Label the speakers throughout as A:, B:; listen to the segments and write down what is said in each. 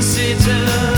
A: consider.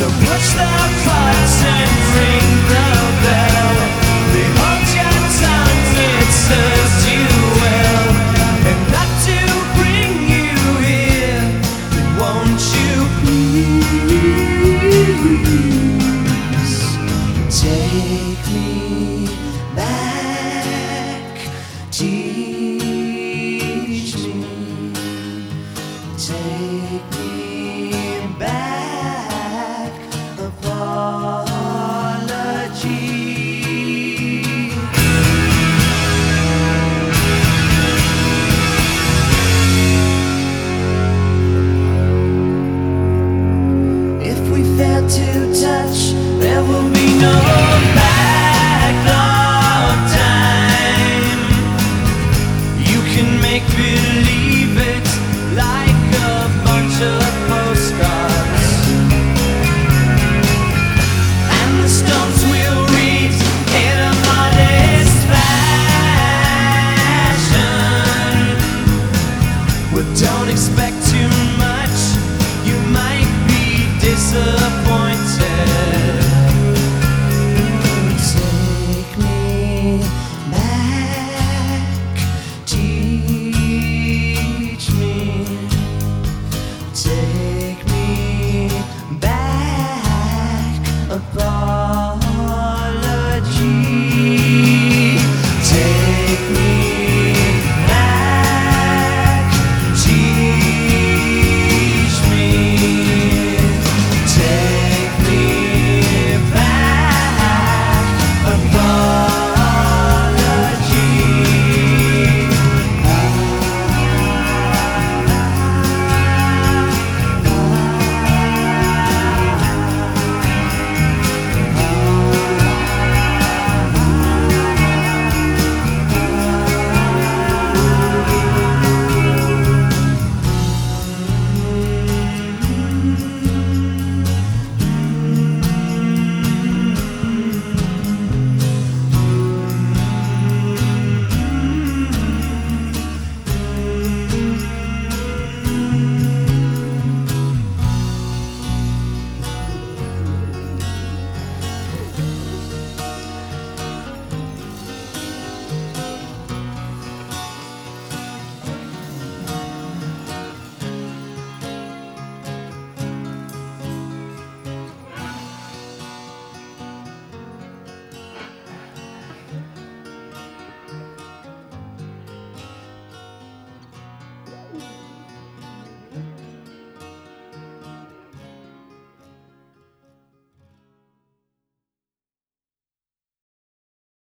A: So push the buttons and ring the bell. Your it serves you well. And not to bring you here, won't you please take me back? Teach me, take me. be known